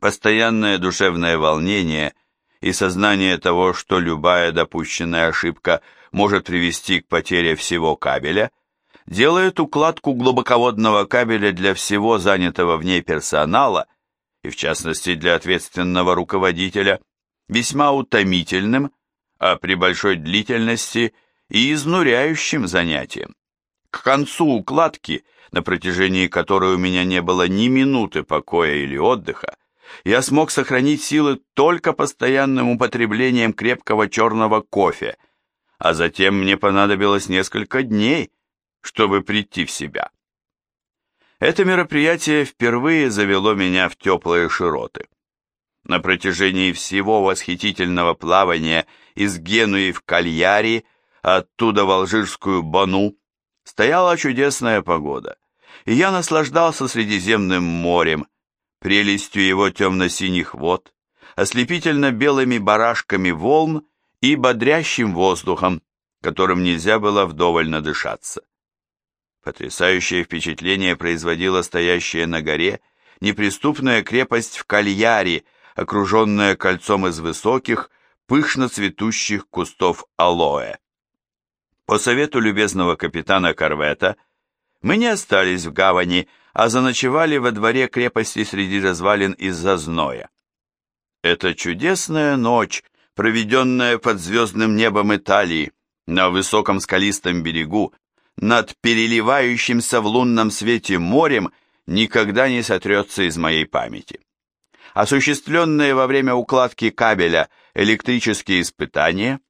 Постоянное душевное волнение и сознание того, что любая допущенная ошибка может привести к потере всего кабеля, делает укладку глубоководного кабеля для всего занятого в ней персонала, и в частности для ответственного руководителя, весьма утомительным, а при большой длительности и изнуряющим занятием. К концу укладки, на протяжении которой у меня не было ни минуты покоя или отдыха, я смог сохранить силы только постоянным употреблением крепкого черного кофе, а затем мне понадобилось несколько дней, чтобы прийти в себя. Это мероприятие впервые завело меня в теплые широты. На протяжении всего восхитительного плавания из Генуи в Кальяри, оттуда в Алжирскую Бану, стояла чудесная погода, и я наслаждался Средиземным морем, прелестью его темно-синих вод, ослепительно-белыми барашками волн и бодрящим воздухом, которым нельзя было вдоволь надышаться. Потрясающее впечатление производила стоящая на горе неприступная крепость в Кальяре, окруженная кольцом из высоких, пышно цветущих кустов алоэ. По совету любезного капитана корвета мы не остались в гавани, а заночевали во дворе крепости среди развалин из-за зноя. Эта чудесная ночь, проведенная под звездным небом Италии, на высоком скалистом берегу, над переливающимся в лунном свете морем, никогда не сотрется из моей памяти. Осуществленные во время укладки кабеля электрические испытания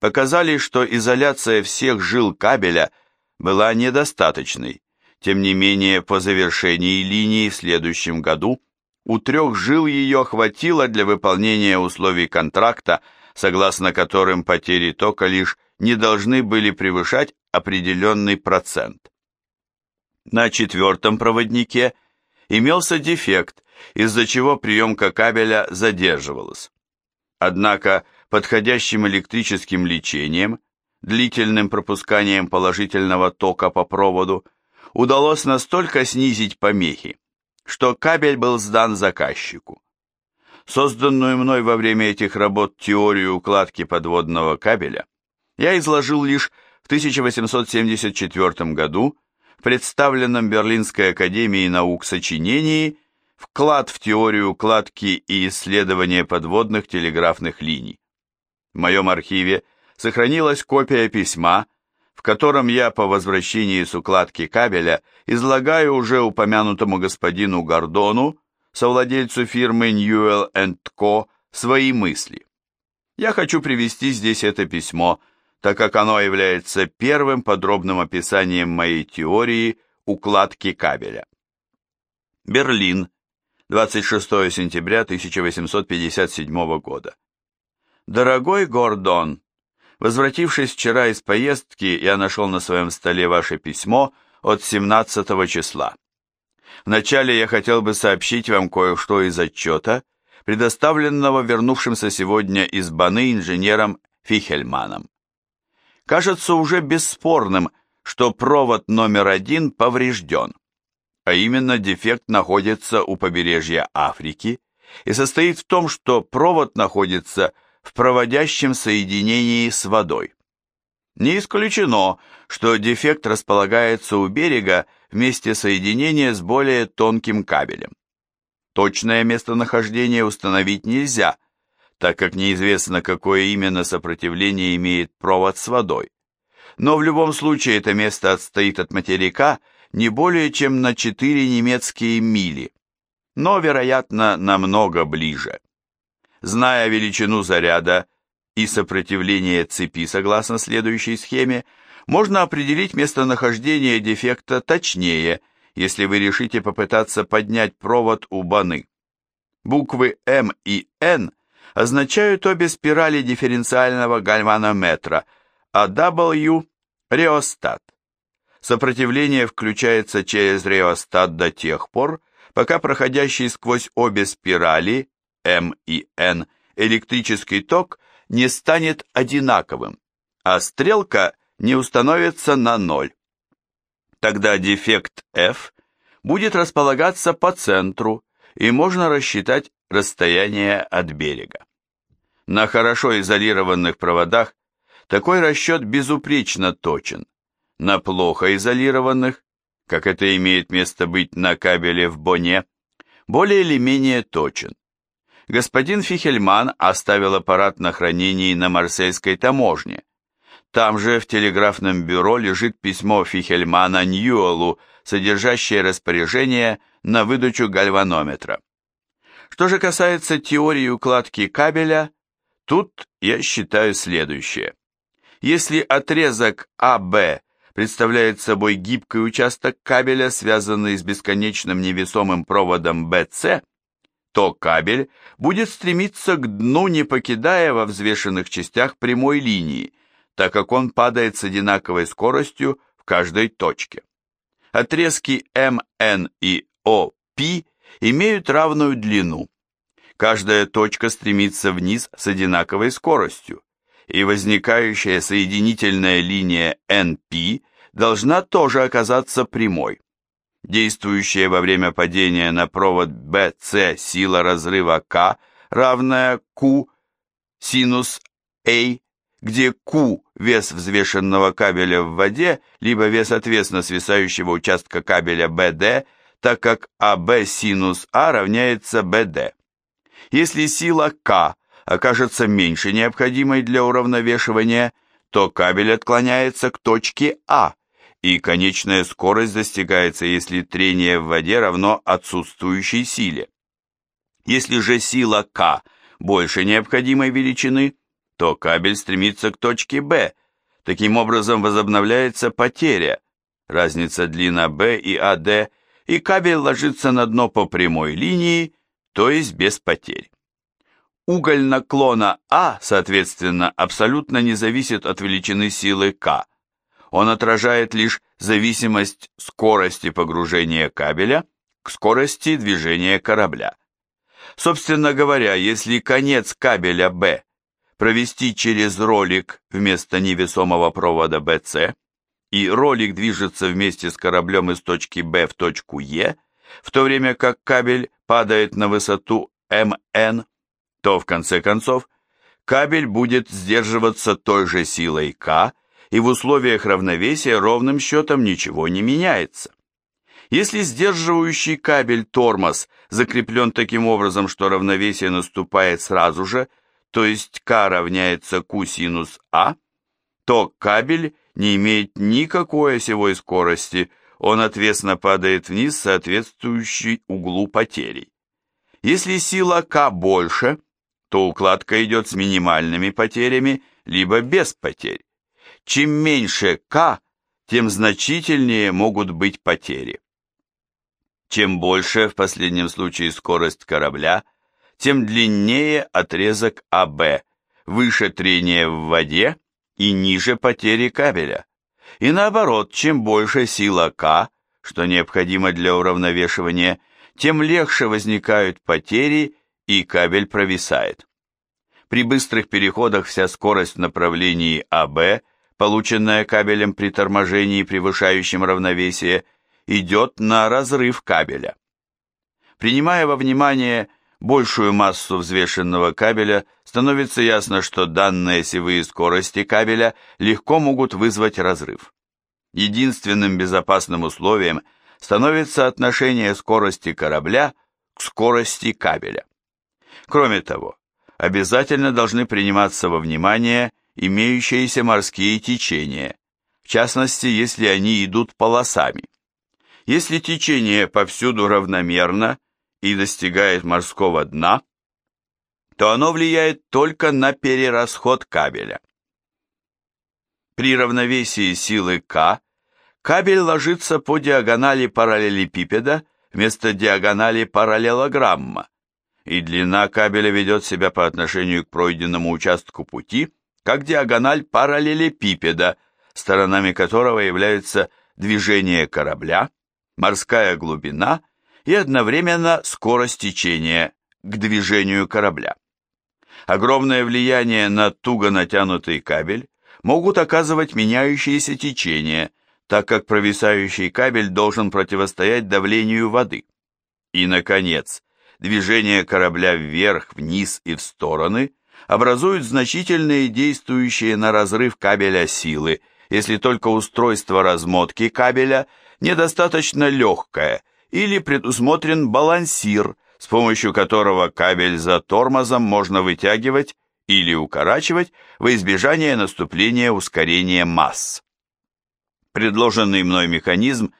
показали, что изоляция всех жил кабеля была недостаточной, тем не менее, по завершении линии в следующем году у трех жил ее хватило для выполнения условий контракта, согласно которым потери тока лишь не должны были превышать определенный процент. На четвертом проводнике имелся дефект, из-за чего приемка кабеля задерживалась. Однако подходящим электрическим лечением, длительным пропусканием положительного тока по проводу – удалось настолько снизить помехи, что кабель был сдан заказчику. Созданную мной во время этих работ теорию укладки подводного кабеля я изложил лишь в 1874 году в представленном Берлинской академией наук сочинении «Вклад в теорию укладки и исследования подводных телеграфных линий». В моем архиве сохранилась копия письма, в котором я по возвращении с укладки кабеля излагаю уже упомянутому господину Гордону, совладельцу фирмы Newell Co., свои мысли. Я хочу привести здесь это письмо, так как оно является первым подробным описанием моей теории укладки кабеля. Берлин, 26 сентября 1857 года. Дорогой Гордон, Возвратившись вчера из поездки, я нашел на своем столе ваше письмо от 17 числа. Вначале я хотел бы сообщить вам кое-что из отчета, предоставленного вернувшимся сегодня из Баны инженером Фихельманом. Кажется уже бесспорным, что провод номер один поврежден, а именно дефект находится у побережья Африки и состоит в том, что провод находится в проводящем соединении с водой. Не исключено, что дефект располагается у берега в месте соединения с более тонким кабелем. Точное местонахождение установить нельзя, так как неизвестно, какое именно сопротивление имеет провод с водой. Но в любом случае это место отстоит от материка не более чем на 4 немецкие мили, но, вероятно, намного ближе. Зная величину заряда и сопротивление цепи согласно следующей схеме, можно определить местонахождение дефекта точнее, если вы решите попытаться поднять провод у баны. Буквы М и Н означают обе спирали дифференциального гальванометра, а W – реостат. Сопротивление включается через реостат до тех пор, пока проходящий сквозь обе спирали М и Н электрический ток не станет одинаковым, а стрелка не установится на ноль. Тогда дефект F будет располагаться по центру и можно рассчитать расстояние от берега. На хорошо изолированных проводах такой расчет безупречно точен. На плохо изолированных, как это имеет место быть на кабеле в Боне, более или менее точен. Господин Фихельман оставил аппарат на хранении на Марсельской таможне. Там же в телеграфном бюро лежит письмо Фихельмана Ньюэлу, содержащее распоряжение на выдачу гальванометра. Что же касается теории укладки кабеля, тут я считаю следующее. Если отрезок АБ представляет собой гибкий участок кабеля, связанный с бесконечным невесомым проводом BC, то кабель будет стремиться к дну, не покидая во взвешенных частях прямой линии, так как он падает с одинаковой скоростью в каждой точке. Отрезки МН и ОП имеют равную длину. Каждая точка стремится вниз с одинаковой скоростью, и возникающая соединительная линия NP должна тоже оказаться прямой. Действующая во время падения на провод BC сила разрыва K, равная Q синус A, где Q – вес взвешенного кабеля в воде, либо вес ответственно свисающего участка кабеля BD, так как AB синус А равняется BD. Если сила K окажется меньше необходимой для уравновешивания, то кабель отклоняется к точке А, и конечная скорость достигается, если трение в воде равно отсутствующей силе. Если же сила К больше необходимой величины, то кабель стремится к точке Б. Таким образом возобновляется потеря, разница длина B и АД, и кабель ложится на дно по прямой линии, то есть без потерь. Уголь наклона А, соответственно, абсолютно не зависит от величины силы К, он отражает лишь зависимость скорости погружения кабеля к скорости движения корабля. Собственно говоря, если конец кабеля B провести через ролик вместо невесомого провода BC, и ролик движется вместе с кораблем из точки B в точку E, в то время как кабель падает на высоту МН, то в конце концов кабель будет сдерживаться той же силой К, и в условиях равновесия ровным счетом ничего не меняется. Если сдерживающий кабель тормоз закреплен таким образом, что равновесие наступает сразу же, то есть К равняется Q синус А, то кабель не имеет никакой осевой скорости, он отвесно падает вниз, соответствующий углу потери. Если сила К больше, то укладка идет с минимальными потерями, либо без потерь. Чем меньше К, тем значительнее могут быть потери. Чем больше, в последнем случае, скорость корабля, тем длиннее отрезок АБ, выше трение в воде и ниже потери кабеля. И наоборот, чем больше сила К, что необходимо для уравновешивания, тем легче возникают потери и кабель провисает. При быстрых переходах вся скорость в направлении АБ – полученная кабелем при торможении, превышающем равновесие, идет на разрыв кабеля. Принимая во внимание большую массу взвешенного кабеля, становится ясно, что данные осевые скорости кабеля легко могут вызвать разрыв. Единственным безопасным условием становится отношение скорости корабля к скорости кабеля. Кроме того, обязательно должны приниматься во внимание имеющиеся морские течения, в частности, если они идут полосами. Если течение повсюду равномерно и достигает морского дна, то оно влияет только на перерасход кабеля. При равновесии силы К кабель ложится по диагонали параллелепипеда вместо диагонали параллелограмма, и длина кабеля ведет себя по отношению к пройденному участку пути как диагональ параллелепипеда, сторонами которого являются движение корабля, морская глубина и одновременно скорость течения к движению корабля. Огромное влияние на туго натянутый кабель могут оказывать меняющиеся течения, так как провисающий кабель должен противостоять давлению воды. И, наконец, движение корабля вверх, вниз и в стороны образуют значительные действующие на разрыв кабеля силы, если только устройство размотки кабеля недостаточно легкое или предусмотрен балансир, с помощью которого кабель за тормозом можно вытягивать или укорачивать во избежание наступления ускорения масс. Предложенный мной механизм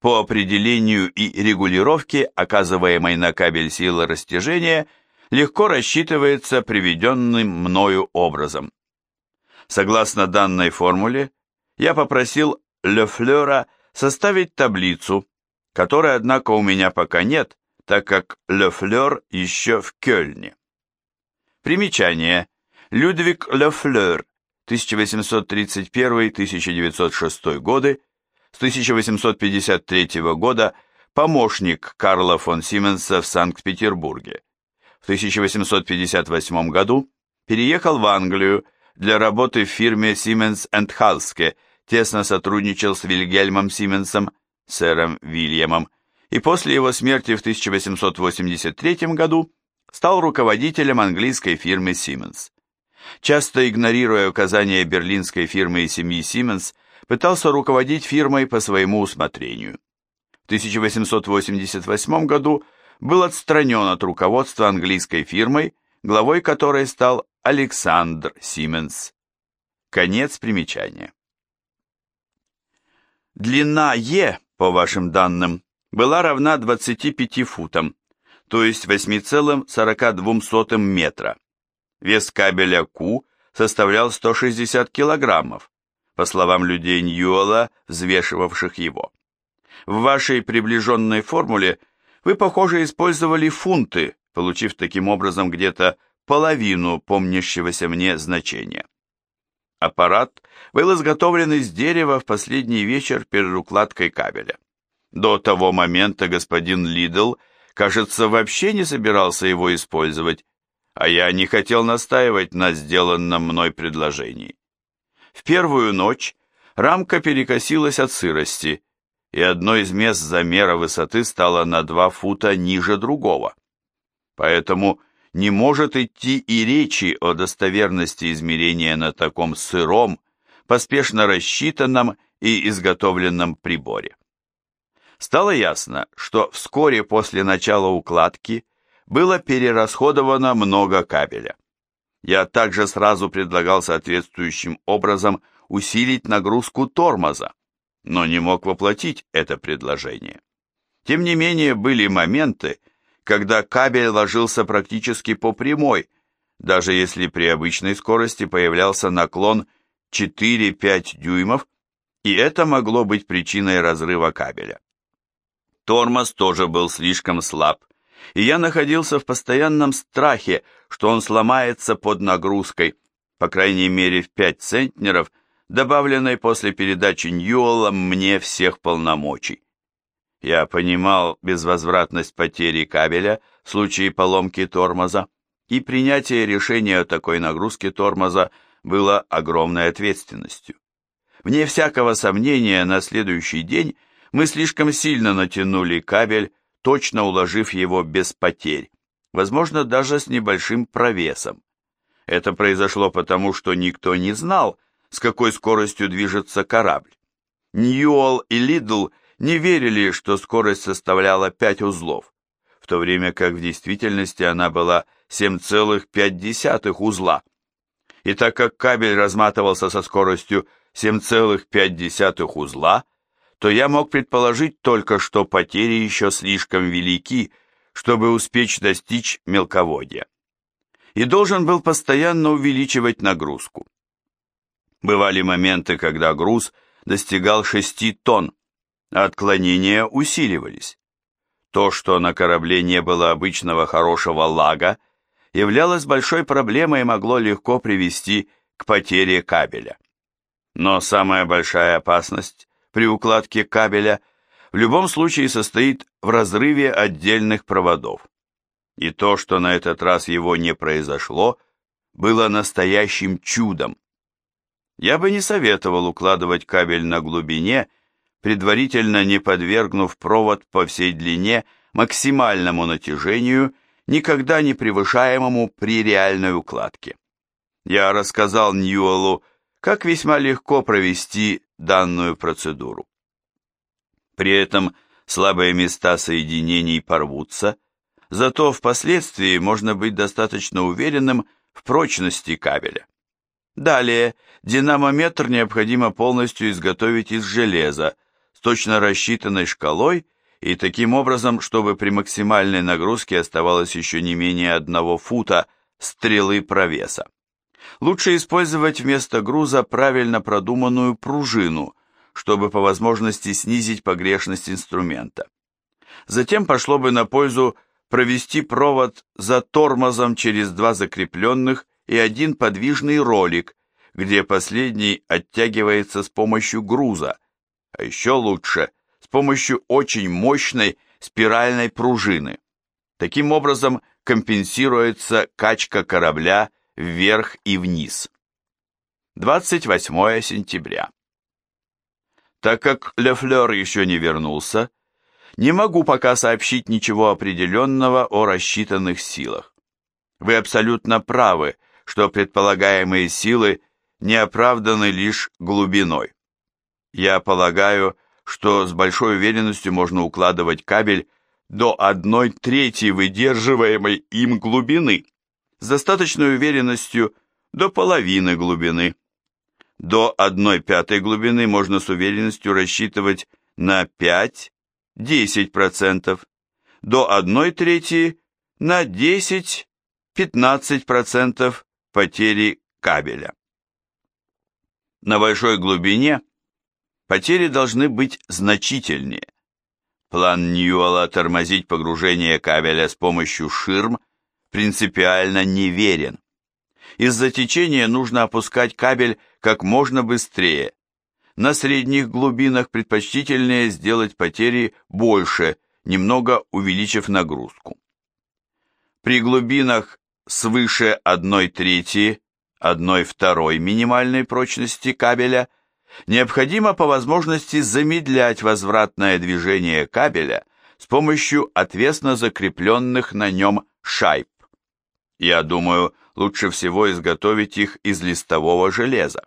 по определению и регулировке оказываемой на кабель силы растяжения легко рассчитывается приведенным мною образом. Согласно данной формуле, я попросил Лефлера составить таблицу, которой, однако, у меня пока нет, так как Лефлер еще в Кёльне. Примечание. Людвиг Лефлер, 1831-1906 годы, с 1853 года помощник Карла фон Сименса в Санкт-Петербурге. В 1858 году переехал в Англию для работы в фирме Siemens Halske, тесно сотрудничал с Вильгельмом Сименсом, сэром Вильямом, и после его смерти в 1883 году стал руководителем английской фирмы Siemens. Часто игнорируя указания берлинской фирмы и семьи Siemens, пытался руководить фирмой по своему усмотрению. В 1888 году был отстранен от руководства английской фирмой, главой которой стал Александр Сименс. Конец примечания. Длина Е, по вашим данным, была равна 25 футам, то есть 8,42 метра. Вес кабеля Q составлял 160 килограммов, по словам людей Ньюэлла, взвешивавших его. В вашей приближенной формуле вы, похоже, использовали фунты, получив таким образом где-то половину помнящегося мне значения. Аппарат был изготовлен из дерева в последний вечер перед укладкой кабеля. До того момента господин Лидл, кажется, вообще не собирался его использовать, а я не хотел настаивать на сделанном мной предложении. В первую ночь рамка перекосилась от сырости, и одно из мест замера высоты стало на два фута ниже другого. Поэтому не может идти и речи о достоверности измерения на таком сыром, поспешно рассчитанном и изготовленном приборе. Стало ясно, что вскоре после начала укладки было перерасходовано много кабеля. Я также сразу предлагал соответствующим образом усилить нагрузку тормоза, но не мог воплотить это предложение. Тем не менее, были моменты, когда кабель ложился практически по прямой, даже если при обычной скорости появлялся наклон 4-5 дюймов, и это могло быть причиной разрыва кабеля. Тормоз тоже был слишком слаб, и я находился в постоянном страхе, что он сломается под нагрузкой, по крайней мере в 5 центнеров, добавленной после передачи Ньюэлла мне всех полномочий. Я понимал безвозвратность потери кабеля в случае поломки тормоза, и принятие решения о такой нагрузке тормоза было огромной ответственностью. Вне всякого сомнения, на следующий день мы слишком сильно натянули кабель, точно уложив его без потерь, возможно, даже с небольшим провесом. Это произошло потому, что никто не знал, с какой скоростью движется корабль. Ньюолл и Лидл не верили, что скорость составляла 5 узлов, в то время как в действительности она была 7,5 узла. И так как кабель разматывался со скоростью 7,5 узла, то я мог предположить только, что потери еще слишком велики, чтобы успеть достичь мелководья. И должен был постоянно увеличивать нагрузку. Бывали моменты, когда груз достигал 6 тонн, а отклонения усиливались. То, что на корабле не было обычного хорошего лага, являлось большой проблемой и могло легко привести к потере кабеля. Но самая большая опасность при укладке кабеля в любом случае состоит в разрыве отдельных проводов. И то, что на этот раз его не произошло, было настоящим чудом. Я бы не советовал укладывать кабель на глубине, предварительно не подвергнув провод по всей длине максимальному натяжению никогда не превышаемому при реальной укладке. Я рассказал Ньюэллу, как весьма легко провести данную процедуру. При этом слабые места соединений порвутся, зато впоследствии можно быть достаточно уверенным в прочности кабеля. Далее, динамометр необходимо полностью изготовить из железа с точно рассчитанной шкалой и таким образом, чтобы при максимальной нагрузке оставалось еще не менее одного фута стрелы провеса. Лучше использовать вместо груза правильно продуманную пружину, чтобы по возможности снизить погрешность инструмента. Затем пошло бы на пользу провести провод за тормозом через два закрепленных и один подвижный ролик, где последний оттягивается с помощью груза, а еще лучше – помощью очень мощной спиральной пружины. Таким образом компенсируется качка корабля вверх и вниз. 28 сентября. Так как Лефлер еще не вернулся, не могу пока сообщить ничего определенного о рассчитанных силах. Вы абсолютно правы, что предполагаемые силы не оправданы лишь глубиной. Я полагаю, что с большой уверенностью можно укладывать кабель до одной трети выдерживаемой им глубины, с достаточной уверенностью до половины глубины. До одной пятой глубины можно с уверенностью рассчитывать на 5-10%, до одной трети на 10-15% потери кабеля. На большой глубине потери должны быть значительнее. План Ньюэлла тормозить погружение кабеля с помощью ширм принципиально неверен. Из-за течения нужно опускать кабель как можно быстрее. На средних глубинах предпочтительнее сделать потери больше, немного увеличив нагрузку. При глубинах свыше 1 трети, 1 второй минимальной прочности кабеля – необходимо по возможности замедлять возвратное движение кабеля с помощью отвесно закрепленных на нем шайб. Я думаю, лучше всего изготовить их из листового железа.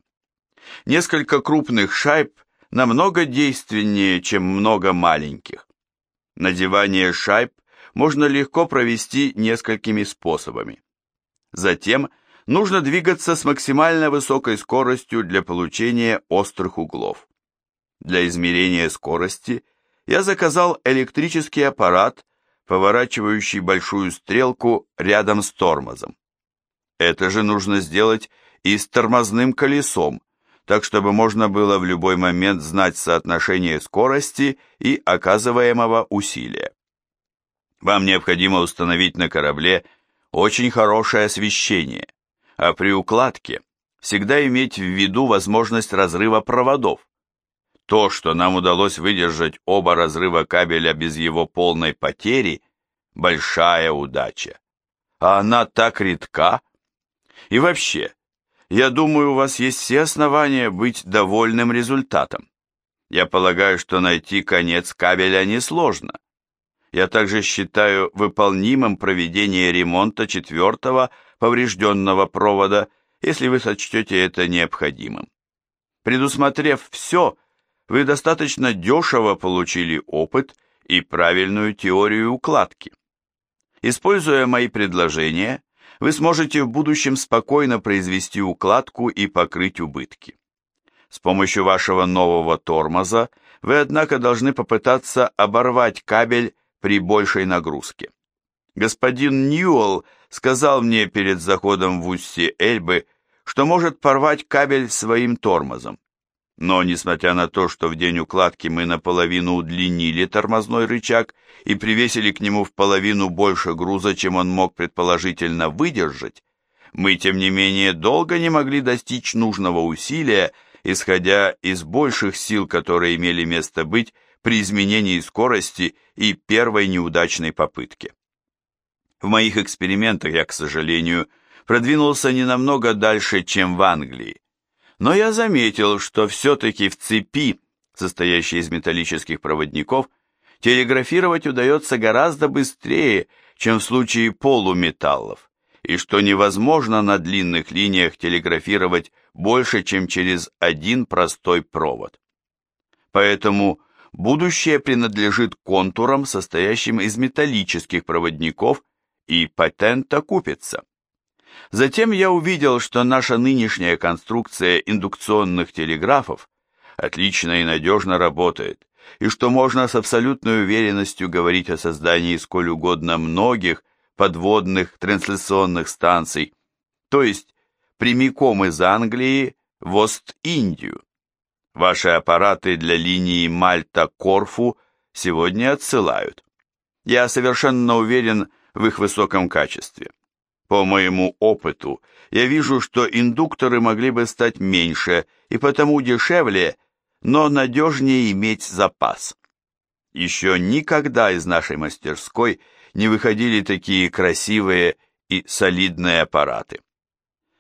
Несколько крупных шайб намного действеннее, чем много маленьких. Надевание шайб можно легко провести несколькими способами. Затем – нужно двигаться с максимально высокой скоростью для получения острых углов. Для измерения скорости я заказал электрический аппарат, поворачивающий большую стрелку рядом с тормозом. Это же нужно сделать и с тормозным колесом, так чтобы можно было в любой момент знать соотношение скорости и оказываемого усилия. Вам необходимо установить на корабле очень хорошее освещение а при укладке всегда иметь в виду возможность разрыва проводов. То, что нам удалось выдержать оба разрыва кабеля без его полной потери, большая удача. А она так редка. И вообще, я думаю, у вас есть все основания быть довольным результатом. Я полагаю, что найти конец кабеля несложно. Я также считаю выполнимым проведение ремонта четвертого поврежденного провода, если вы сочтете это необходимым. Предусмотрев все, вы достаточно дешево получили опыт и правильную теорию укладки. Используя мои предложения, вы сможете в будущем спокойно произвести укладку и покрыть убытки. С помощью вашего нового тормоза вы, однако, должны попытаться оборвать кабель при большей нагрузке. Господин Ньюэлл сказал мне перед заходом в устье Эльбы, что может порвать кабель своим тормозом. Но, несмотря на то, что в день укладки мы наполовину удлинили тормозной рычаг и привесили к нему в половину больше груза, чем он мог предположительно выдержать, мы, тем не менее, долго не могли достичь нужного усилия, исходя из больших сил, которые имели место быть при изменении скорости и первой неудачной попытке. В моих экспериментах я, к сожалению, продвинулся не намного дальше, чем в Англии. Но я заметил, что все-таки в цепи, состоящей из металлических проводников, телеграфировать удается гораздо быстрее, чем в случае полуметаллов, и что невозможно на длинных линиях телеграфировать больше, чем через один простой провод. Поэтому будущее принадлежит контурам, состоящим из металлических проводников, и патент окупится. Затем я увидел, что наша нынешняя конструкция индукционных телеграфов отлично и надежно работает, и что можно с абсолютной уверенностью говорить о создании сколь угодно многих подводных трансляционных станций, то есть прямиком из Англии в Ост-Индию. Ваши аппараты для линии Мальта-Корфу сегодня отсылают. Я совершенно уверен в их высоком качестве. По моему опыту, я вижу, что индукторы могли бы стать меньше и потому дешевле, но надежнее иметь запас. Еще никогда из нашей мастерской не выходили такие красивые и солидные аппараты.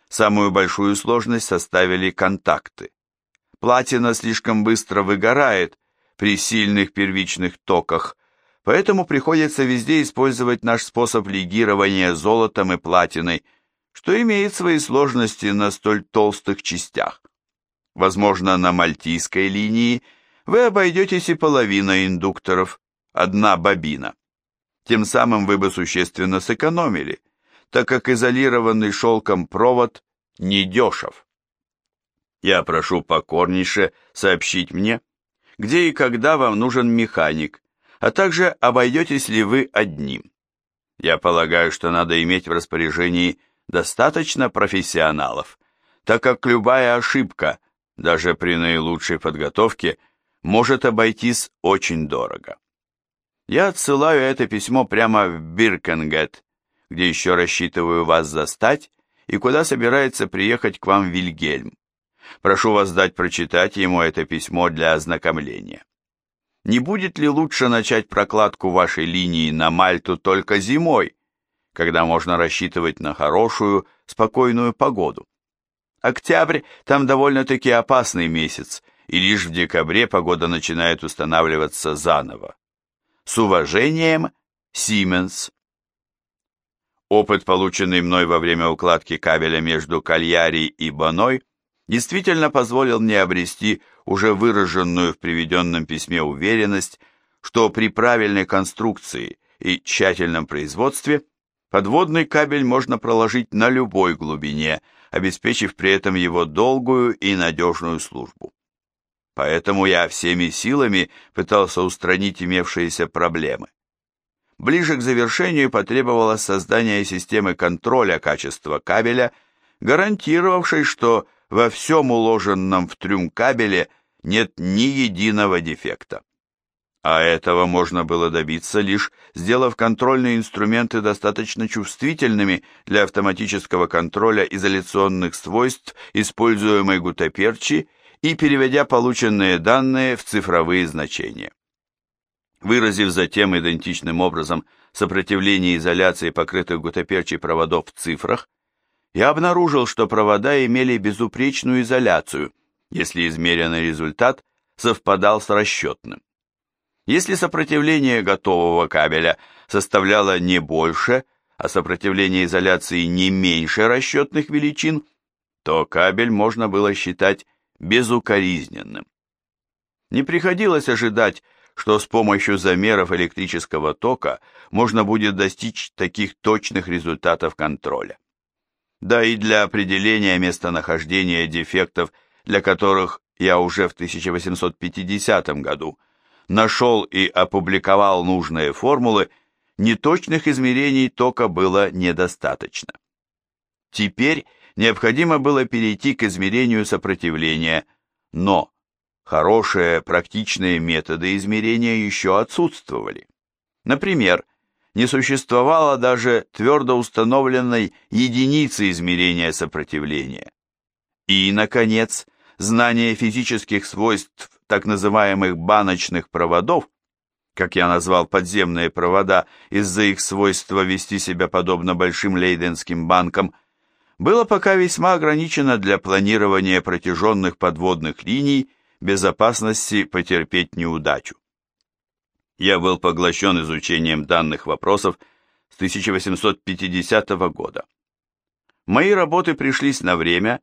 Самую большую сложность составили контакты. Платина слишком быстро выгорает при сильных первичных токах, поэтому приходится везде использовать наш способ легирования золотом и платиной, что имеет свои сложности на столь толстых частях. Возможно, на мальтийской линии вы обойдетесь и половина индукторов, одна бобина. Тем самым вы бы существенно сэкономили, так как изолированный шелком провод недешев. Я прошу покорнейше сообщить мне, где и когда вам нужен механик, а также обойдетесь ли вы одним. Я полагаю, что надо иметь в распоряжении достаточно профессионалов, так как любая ошибка, даже при наилучшей подготовке, может обойтись очень дорого. Я отсылаю это письмо прямо в Биркенгет, где еще рассчитываю вас застать и куда собирается приехать к вам Вильгельм. Прошу вас дать прочитать ему это письмо для ознакомления. Не будет ли лучше начать прокладку вашей линии на Мальту только зимой, когда можно рассчитывать на хорошую, спокойную погоду? Октябрь там довольно-таки опасный месяц, и лишь в декабре погода начинает устанавливаться заново. С уважением, Сименс. Опыт, полученный мной во время укладки кабеля между Кальяри и Боной, действительно позволил мне обрести уже выраженную в приведенном письме уверенность, что при правильной конструкции и тщательном производстве подводный кабель можно проложить на любой глубине, обеспечив при этом его долгую и надежную службу. Поэтому я всеми силами пытался устранить имевшиеся проблемы. Ближе к завершению потребовалось создание системы контроля качества кабеля, гарантировавшей, что во всем уложенном в трюм кабеле нет ни единого дефекта. А этого можно было добиться лишь сделав контрольные инструменты достаточно чувствительными для автоматического контроля изоляционных свойств используемой гутаперчи и переведя полученные данные в цифровые значения. Выразив затем идентичным образом сопротивление изоляции покрытых гутаперчей проводов в цифрах, я обнаружил, что провода имели безупречную изоляцию, если измеренный результат совпадал с расчетным. Если сопротивление готового кабеля составляло не больше, а сопротивление изоляции не меньше расчетных величин, то кабель можно было считать безукоризненным. Не приходилось ожидать, что с помощью замеров электрического тока можно будет достичь таких точных результатов контроля да и для определения местонахождения дефектов, для которых я уже в 1850 году нашел и опубликовал нужные формулы, неточных измерений тока было недостаточно. Теперь необходимо было перейти к измерению сопротивления, но хорошие практичные методы измерения еще отсутствовали. Например, не существовало даже твердо установленной единицы измерения сопротивления. И, наконец, знание физических свойств так называемых баночных проводов, как я назвал подземные провода из-за их свойства вести себя подобно большим лейденским банкам, было пока весьма ограничено для планирования протяженных подводных линий безопасности потерпеть неудачу. Я был поглощен изучением данных вопросов с 1850 года. Мои работы пришлись на время,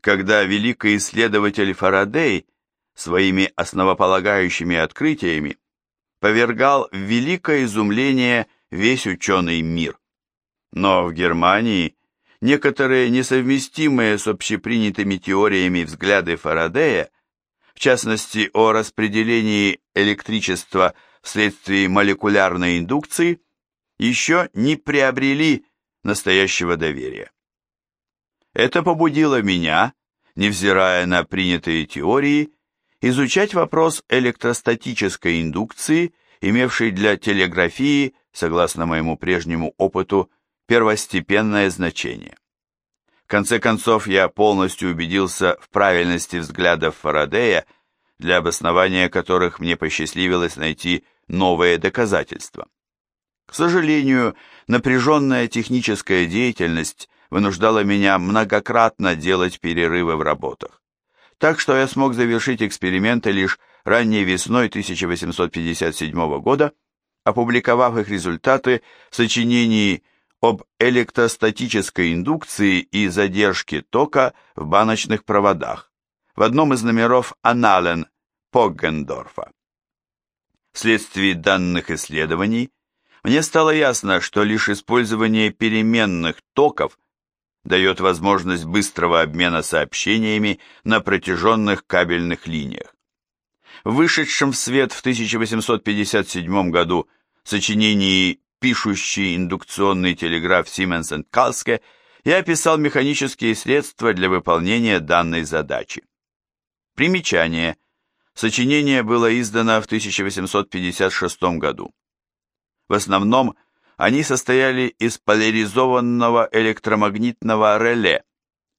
когда великий исследователь Фарадей своими основополагающими открытиями повергал в великое изумление весь ученый мир. Но в Германии некоторые несовместимые с общепринятыми теориями взгляды Фарадея, в частности о распределении электричества вследствие молекулярной индукции, еще не приобрели настоящего доверия. Это побудило меня, невзирая на принятые теории, изучать вопрос электростатической индукции, имевшей для телеграфии, согласно моему прежнему опыту, первостепенное значение. В конце концов, я полностью убедился в правильности взглядов Фарадея, для обоснования которых мне посчастливилось найти новые доказательства. К сожалению, напряженная техническая деятельность вынуждала меня многократно делать перерывы в работах. Так что я смог завершить эксперименты лишь ранней весной 1857 года, опубликовав их результаты в сочинении об электростатической индукции и задержке тока в баночных проводах в одном из номеров Анален Поггендорфа. Вследствие данных исследований, мне стало ясно, что лишь использование переменных токов дает возможность быстрого обмена сообщениями на протяженных кабельных линиях. В вышедшем в свет в 1857 году сочинении «Пишущий индукционный телеграф Сименс энд Калске» я описал механические средства для выполнения данной задачи. Примечание. Сочинение было издано в 1856 году. В основном они состояли из поляризованного электромагнитного реле,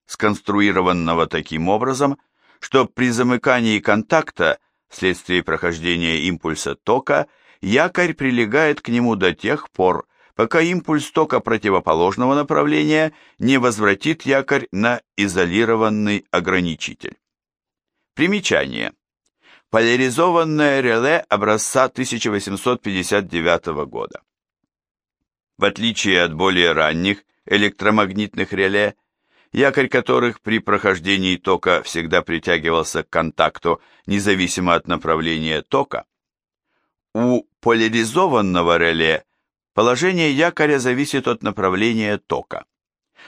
сконструированного таким образом, что при замыкании контакта вследствие прохождения импульса тока якорь прилегает к нему до тех пор, пока импульс тока противоположного направления не возвратит якорь на изолированный ограничитель. Примечание. Поляризованное реле образца 1859 года. В отличие от более ранних электромагнитных реле, якорь которых при прохождении тока всегда притягивался к контакту независимо от направления тока, у поляризованного реле положение якоря зависит от направления тока.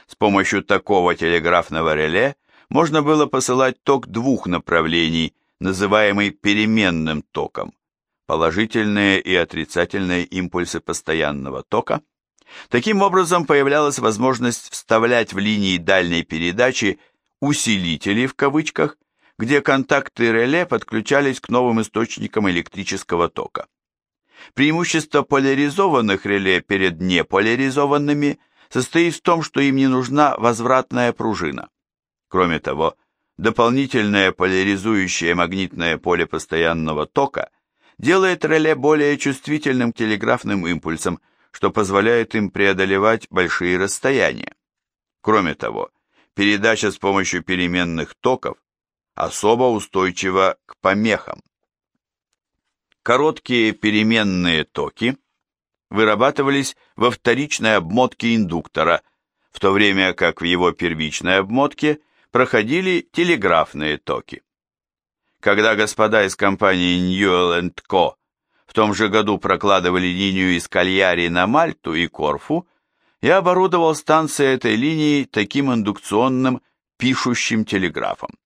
С помощью такого телеграфного реле можно было посылать ток двух направлений, называемый переменным током, положительные и отрицательные импульсы постоянного тока. Таким образом появлялась возможность вставлять в линии дальней передачи «усилители» в кавычках, где контакты реле подключались к новым источникам электрического тока. Преимущество поляризованных реле перед неполяризованными состоит в том, что им не нужна возвратная пружина. Кроме того, дополнительное поляризующее магнитное поле постоянного тока делает реле более чувствительным к телеграфным импульсам, что позволяет им преодолевать большие расстояния. Кроме того, передача с помощью переменных токов особо устойчива к помехам. Короткие переменные токи вырабатывались во вторичной обмотке индуктора, в то время как в его первичной обмотке проходили телеграфные токи. Когда господа из компании Newell Co. в том же году прокладывали линию из Кальяри на Мальту и Корфу, я оборудовал станции этой линии таким индукционным пишущим телеграфом.